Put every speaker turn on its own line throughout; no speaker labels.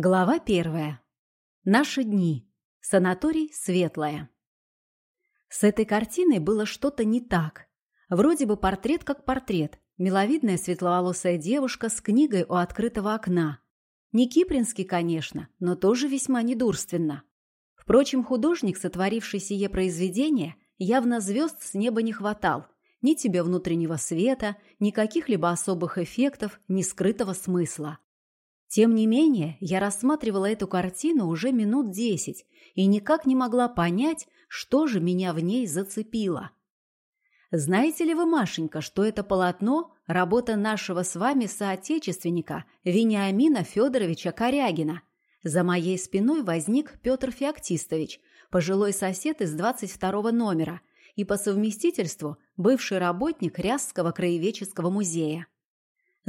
Глава первая. Наши дни. Санаторий «Светлая». С этой картиной было что-то не так. Вроде бы портрет как портрет. Миловидная светловолосая девушка с книгой у открытого окна. Не кипринский, конечно, но тоже весьма недурственно. Впрочем, художник, сотворивший сие произведение, явно звезд с неба не хватал. Ни тебе внутреннего света, ни каких-либо особых эффектов, ни скрытого смысла. Тем не менее, я рассматривала эту картину уже минут десять и никак не могла понять, что же меня в ней зацепило. Знаете ли вы, Машенька, что это полотно – работа нашего с вами соотечественника Вениамина Федоровича Корягина? За моей спиной возник Петр Феоктистович, пожилой сосед из 22 номера и по совместительству бывший работник Рязского краеведческого музея.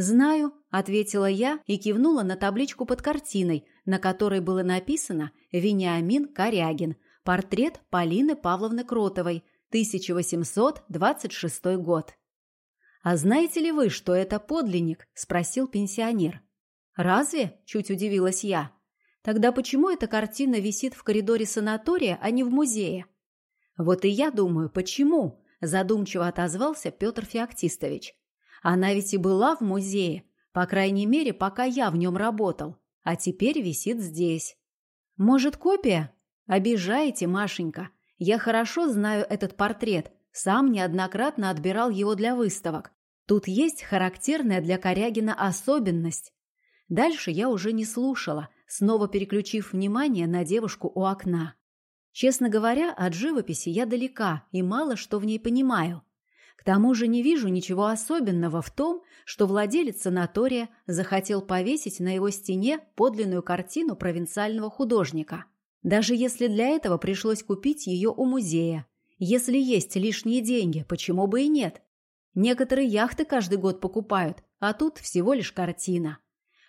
«Знаю», – ответила я и кивнула на табличку под картиной, на которой было написано «Вениамин Корягин. Портрет Полины Павловны Кротовой. 1826 год». «А знаете ли вы, что это подлинник?» – спросил пенсионер. «Разве?» – чуть удивилась я. «Тогда почему эта картина висит в коридоре санатория, а не в музее?» «Вот и я думаю, почему?» – задумчиво отозвался Петр Феоктистович. Она ведь и была в музее, по крайней мере, пока я в нем работал, а теперь висит здесь. Может, копия? Обижаете, Машенька. Я хорошо знаю этот портрет, сам неоднократно отбирал его для выставок. Тут есть характерная для Корягина особенность. Дальше я уже не слушала, снова переключив внимание на девушку у окна. Честно говоря, от живописи я далека и мало что в ней понимаю. К тому же не вижу ничего особенного в том, что владелец санатория захотел повесить на его стене подлинную картину провинциального художника. Даже если для этого пришлось купить ее у музея. Если есть лишние деньги, почему бы и нет? Некоторые яхты каждый год покупают, а тут всего лишь картина.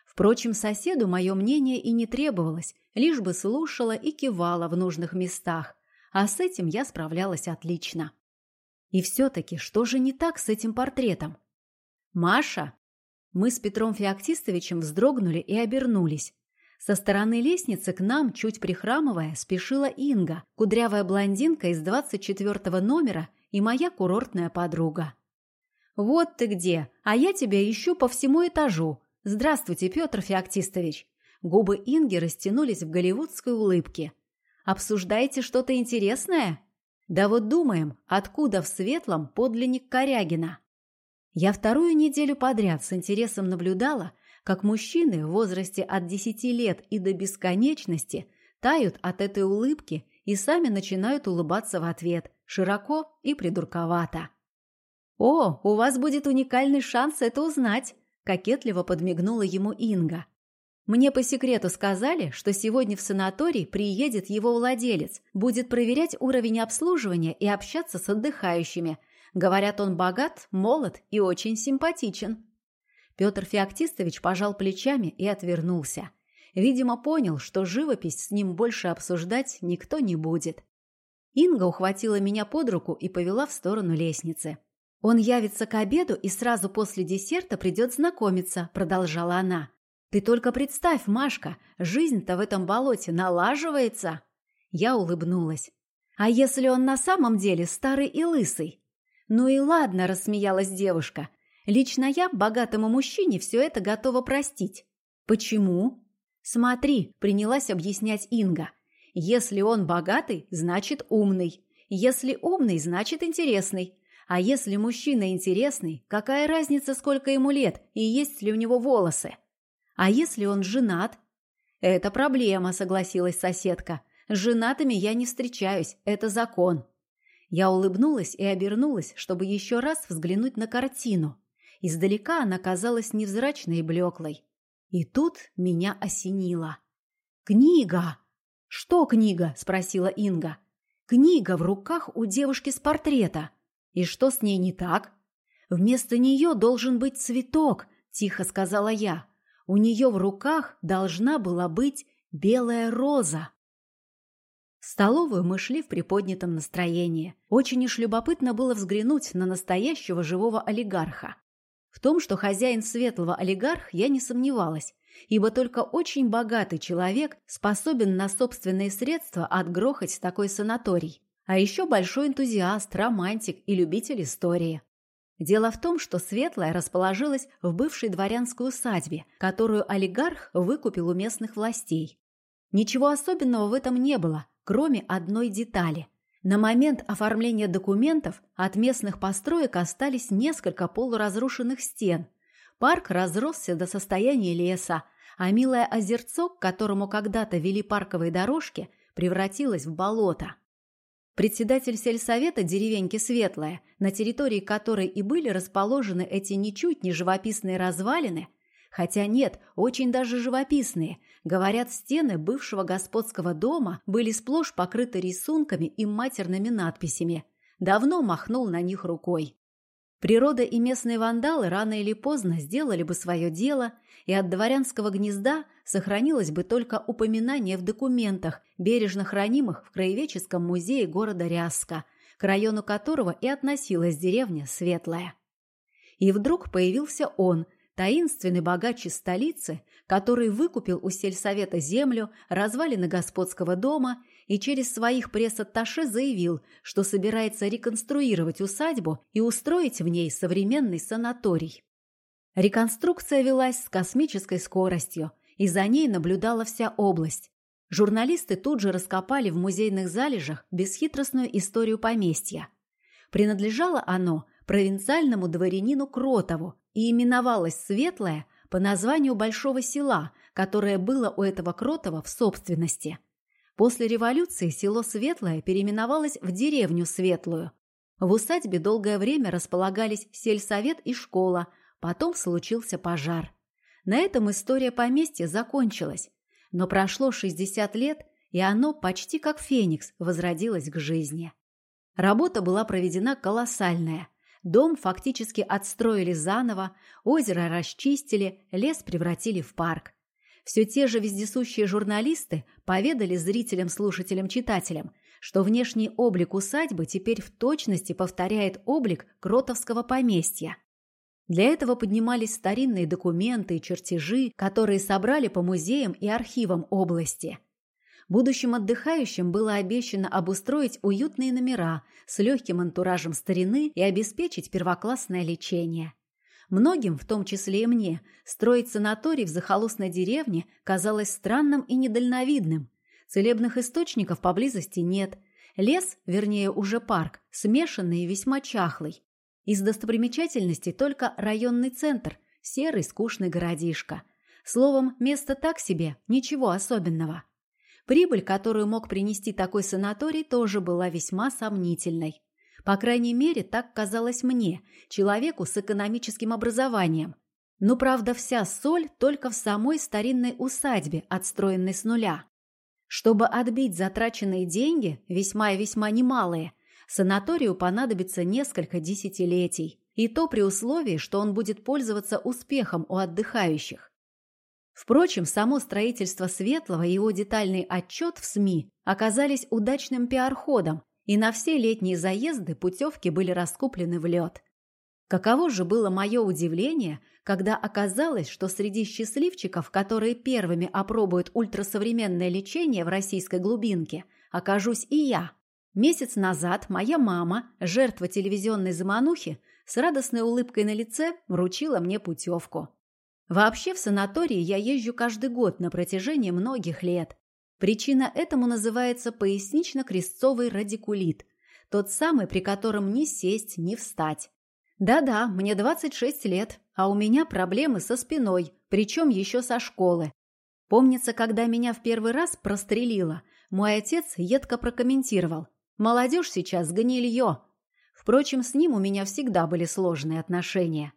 Впрочем, соседу мое мнение и не требовалось, лишь бы слушала и кивала в нужных местах, а с этим я справлялась отлично. И все-таки, что же не так с этим портретом? «Маша!» Мы с Петром Феоктистовичем вздрогнули и обернулись. Со стороны лестницы к нам, чуть прихрамывая, спешила Инга, кудрявая блондинка из 24 номера и моя курортная подруга. «Вот ты где! А я тебя ищу по всему этажу! Здравствуйте, Петр Феоктистович!» Губы Инги растянулись в голливудской улыбке. «Обсуждаете что-то интересное?» Да вот думаем, откуда в Светлом подлинник Корягина? Я вторую неделю подряд с интересом наблюдала, как мужчины в возрасте от 10 лет и до бесконечности тают от этой улыбки и сами начинают улыбаться в ответ, широко и придурковато. «О, у вас будет уникальный шанс это узнать», – кокетливо подмигнула ему Инга. Мне по секрету сказали, что сегодня в санаторий приедет его владелец, будет проверять уровень обслуживания и общаться с отдыхающими. Говорят, он богат, молод и очень симпатичен. Петр Феоктистович пожал плечами и отвернулся. Видимо, понял, что живопись с ним больше обсуждать никто не будет. Инга ухватила меня под руку и повела в сторону лестницы. «Он явится к обеду и сразу после десерта придет знакомиться», – продолжала она. Ты только представь, Машка, жизнь-то в этом болоте налаживается. Я улыбнулась. А если он на самом деле старый и лысый? Ну и ладно, рассмеялась девушка. Лично я богатому мужчине все это готова простить. Почему? Смотри, принялась объяснять Инга. Если он богатый, значит умный. Если умный, значит интересный. А если мужчина интересный, какая разница, сколько ему лет и есть ли у него волосы? А если он женат? Это проблема, согласилась соседка. С женатыми я не встречаюсь, это закон. Я улыбнулась и обернулась, чтобы еще раз взглянуть на картину. Издалека она казалась невзрачной и блеклой. И тут меня осенило. «Книга!» «Что книга?» – спросила Инга. «Книга в руках у девушки с портрета. И что с ней не так?» «Вместо нее должен быть цветок», – тихо сказала я. У нее в руках должна была быть белая роза. В столовую мы шли в приподнятом настроении. Очень уж любопытно было взглянуть на настоящего живого олигарха. В том, что хозяин светлого олигарх, я не сомневалась, ибо только очень богатый человек способен на собственные средства отгрохать такой санаторий. А еще большой энтузиаст, романтик и любитель истории. Дело в том, что Светлая расположилась в бывшей дворянской усадьбе, которую олигарх выкупил у местных властей. Ничего особенного в этом не было, кроме одной детали. На момент оформления документов от местных построек остались несколько полуразрушенных стен. Парк разросся до состояния леса, а милое озерцо, к которому когда-то вели парковые дорожки, превратилось в болото. Председатель сельсовета деревеньки Светлая, на территории которой и были расположены эти ничуть не живописные развалины, хотя нет, очень даже живописные, говорят, стены бывшего господского дома были сплошь покрыты рисунками и матерными надписями. Давно махнул на них рукой. Природа и местные вандалы рано или поздно сделали бы свое дело, и от дворянского гнезда сохранилось бы только упоминание в документах, бережно хранимых в Краеведческом музее города Ряска, к району которого и относилась деревня Светлая. И вдруг появился он – таинственный богач из столицы, который выкупил у сельсовета землю, развалины господского дома и через своих пресс-атташе заявил, что собирается реконструировать усадьбу и устроить в ней современный санаторий. Реконструкция велась с космической скоростью, и за ней наблюдала вся область. Журналисты тут же раскопали в музейных залежах бесхитростную историю поместья. Принадлежало оно провинциальному дворянину Кротову, и именовалась Светлая по названию большого села, которое было у этого Кротова в собственности. После революции село Светлое переименовалось в деревню Светлую. В усадьбе долгое время располагались сельсовет и школа, потом случился пожар. На этом история поместья закончилась, но прошло 60 лет, и оно почти как феникс возродилось к жизни. Работа была проведена колоссальная – Дом фактически отстроили заново, озеро расчистили, лес превратили в парк. Все те же вездесущие журналисты поведали зрителям, слушателям, читателям, что внешний облик усадьбы теперь в точности повторяет облик Кротовского поместья. Для этого поднимались старинные документы и чертежи, которые собрали по музеям и архивам области – Будущим отдыхающим было обещано обустроить уютные номера с легким антуражем старины и обеспечить первоклассное лечение. Многим, в том числе и мне, строить санаторий в захолустной деревне казалось странным и недальновидным. Целебных источников поблизости нет. Лес, вернее уже парк, смешанный и весьма чахлый. Из достопримечательностей только районный центр, серый скучный городишко. Словом, место так себе, ничего особенного. Прибыль, которую мог принести такой санаторий, тоже была весьма сомнительной. По крайней мере, так казалось мне, человеку с экономическим образованием. Но, правда, вся соль только в самой старинной усадьбе, отстроенной с нуля. Чтобы отбить затраченные деньги, весьма и весьма немалые, санаторию понадобится несколько десятилетий, и то при условии, что он будет пользоваться успехом у отдыхающих. Впрочем, само строительство Светлого и его детальный отчет в СМИ оказались удачным пиар-ходом, и на все летние заезды путевки были раскуплены в лед. Каково же было мое удивление, когда оказалось, что среди счастливчиков, которые первыми опробуют ультрасовременное лечение в российской глубинке, окажусь и я. Месяц назад моя мама, жертва телевизионной заманухи, с радостной улыбкой на лице вручила мне путевку. Вообще в санатории я езжу каждый год на протяжении многих лет. Причина этому называется пояснично-крестцовый радикулит, тот самый, при котором ни сесть, ни встать. Да-да, мне 26 лет, а у меня проблемы со спиной, причем еще со школы. Помнится, когда меня в первый раз прострелило, мой отец едко прокомментировал. «Молодежь сейчас гнилье». Впрочем, с ним у меня всегда были сложные отношения.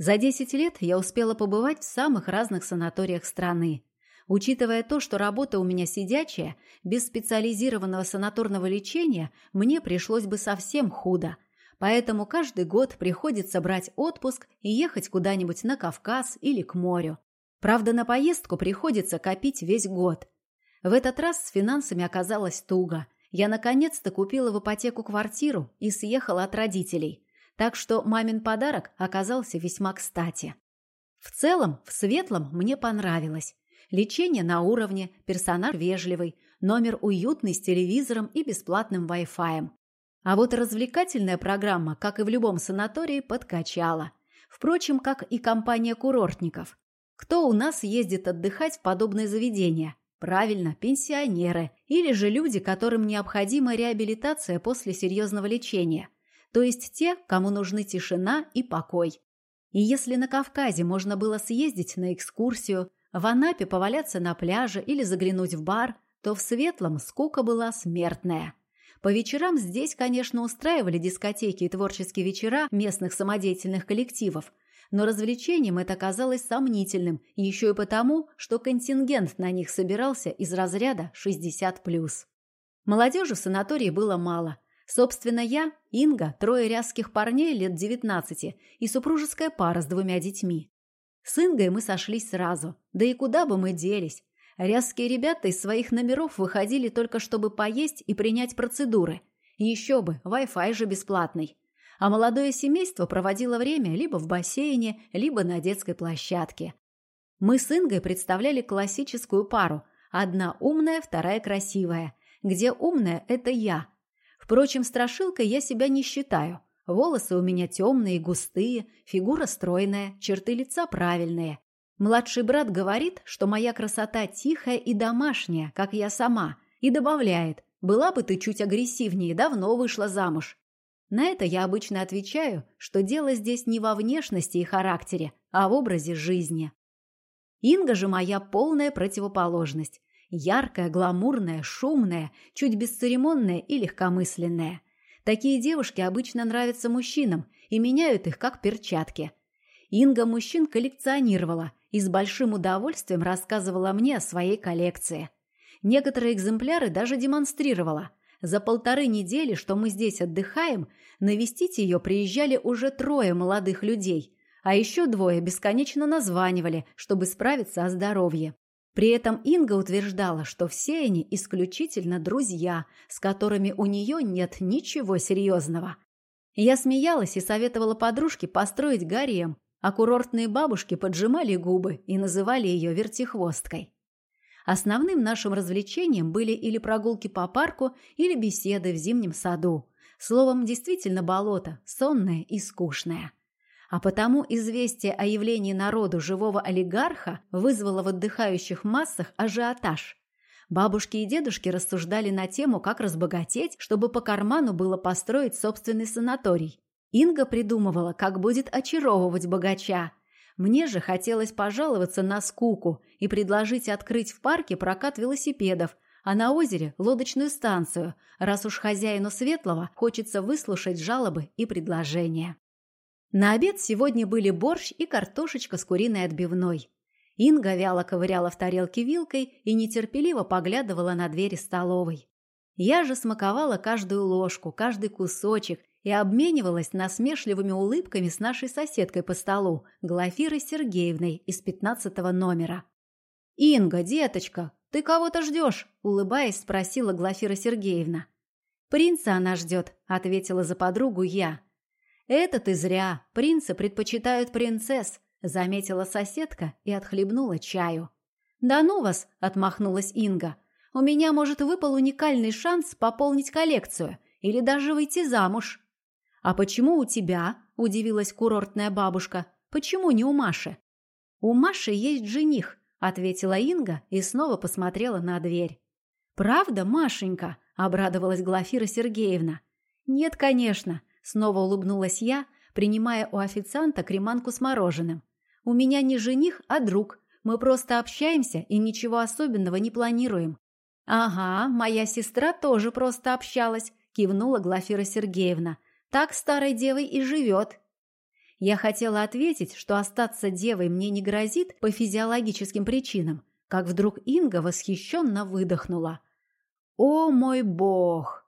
За 10 лет я успела побывать в самых разных санаториях страны. Учитывая то, что работа у меня сидячая, без специализированного санаторного лечения мне пришлось бы совсем худо. Поэтому каждый год приходится брать отпуск и ехать куда-нибудь на Кавказ или к морю. Правда, на поездку приходится копить весь год. В этот раз с финансами оказалось туго. Я наконец-то купила в ипотеку квартиру и съехала от родителей – Так что мамин подарок оказался весьма кстати. В целом, в светлом мне понравилось. Лечение на уровне, персонаж вежливый, номер уютный с телевизором и бесплатным Wi-Fi. А вот развлекательная программа, как и в любом санатории, подкачала. Впрочем, как и компания курортников. Кто у нас ездит отдыхать в подобные заведения? Правильно, пенсионеры или же люди, которым необходима реабилитация после серьезного лечения. То есть те, кому нужны тишина и покой. И если на Кавказе можно было съездить на экскурсию, в Анапе поваляться на пляже или заглянуть в бар, то в Светлом скука была смертная. По вечерам здесь, конечно, устраивали дискотеки и творческие вечера местных самодеятельных коллективов, но развлечением это казалось сомнительным, еще и потому, что контингент на них собирался из разряда 60+. Молодежи в санатории было мало. Собственно, я, Инга, трое рязких парней лет 19 и супружеская пара с двумя детьми. С Ингой мы сошлись сразу. Да и куда бы мы делись? Рязкие ребята из своих номеров выходили только чтобы поесть и принять процедуры. Еще бы, Wi-Fi же бесплатный а молодое семейство проводило время либо в бассейне, либо на детской площадке. Мы с Ингой представляли классическую пару. Одна умная, вторая красивая. Где умная – это я. Впрочем, страшилкой я себя не считаю. Волосы у меня темные, густые, фигура стройная, черты лица правильные. Младший брат говорит, что моя красота тихая и домашняя, как я сама, и добавляет, была бы ты чуть агрессивнее, давно вышла замуж. На это я обычно отвечаю, что дело здесь не во внешности и характере, а в образе жизни. Инга же моя полная противоположность. Яркая, гламурная, шумная, чуть бесцеремонная и легкомысленная. Такие девушки обычно нравятся мужчинам и меняют их как перчатки. Инга мужчин коллекционировала и с большим удовольствием рассказывала мне о своей коллекции. Некоторые экземпляры даже демонстрировала – за полторы недели, что мы здесь отдыхаем, навестить ее приезжали уже трое молодых людей, а еще двое бесконечно названивали, чтобы справиться о здоровье. При этом Инга утверждала, что все они исключительно друзья, с которыми у нее нет ничего серьезного. Я смеялась и советовала подружке построить гарем, а курортные бабушки поджимали губы и называли ее вертихвосткой. Основным нашим развлечением были или прогулки по парку, или беседы в зимнем саду. Словом, действительно болото, сонное и скучное. А потому известие о явлении народу живого олигарха вызвало в отдыхающих массах ажиотаж. Бабушки и дедушки рассуждали на тему, как разбогатеть, чтобы по карману было построить собственный санаторий. Инга придумывала, как будет очаровывать богача, мне же хотелось пожаловаться на скуку и предложить открыть в парке прокат велосипедов, а на озере – лодочную станцию, раз уж хозяину Светлого хочется выслушать жалобы и предложения. На обед сегодня были борщ и картошечка с куриной отбивной. Инга вяло ковыряла в тарелке вилкой и нетерпеливо поглядывала на двери столовой. Я же смаковала каждую ложку, каждый кусочек и обменивалась насмешливыми улыбками с нашей соседкой по столу, Глафирой Сергеевной из пятнадцатого номера. «Инга, деточка, ты кого-то ждешь?» – улыбаясь, спросила Глафира Сергеевна. «Принца она ждет», – ответила за подругу я. «Это ты зря. Принцы предпочитают принцесс», – заметила соседка и отхлебнула чаю. «Да ну вас!» – отмахнулась Инга. «У меня, может, выпал уникальный шанс пополнить коллекцию или даже выйти замуж». «А почему у тебя?» – удивилась курортная бабушка. «Почему не у Маши?» «У Маши есть жених», – ответила Инга и снова посмотрела на дверь. «Правда, Машенька?» – обрадовалась Глафира Сергеевна. «Нет, конечно», – снова улыбнулась я, принимая у официанта креманку с мороженым. «У меня не жених, а друг. Мы просто общаемся и ничего особенного не планируем». «Ага, моя сестра тоже просто общалась», – кивнула Глафира Сергеевна – так старой девой и живет. Я хотела ответить, что остаться девой мне не грозит по физиологическим причинам, как вдруг Инга восхищенно выдохнула. «О мой бог!»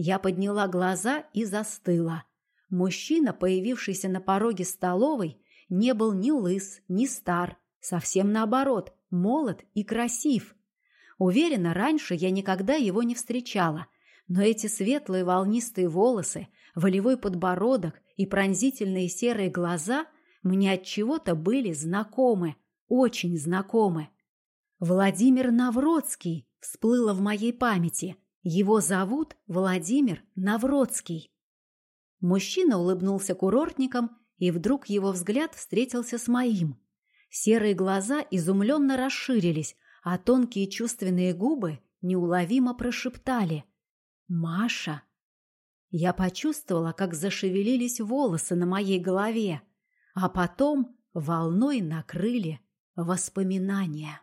Я подняла глаза и застыла. Мужчина, появившийся на пороге столовой, не был ни лыс, ни стар, совсем наоборот, молод и красив. Уверена, раньше я никогда его не встречала – Но эти светлые волнистые волосы, волевой подбородок и пронзительные серые глаза мне от чего-то были знакомы, очень знакомы. Владимир Навродский всплыло в моей памяти. Его зовут Владимир Навродский. Мужчина улыбнулся курортникам, и вдруг его взгляд встретился с моим. Серые глаза изумленно расширились, а тонкие чувственные губы неуловимо прошептали «Маша». Я почувствовала, как зашевелились волосы на моей голове, а потом волной накрыли воспоминания.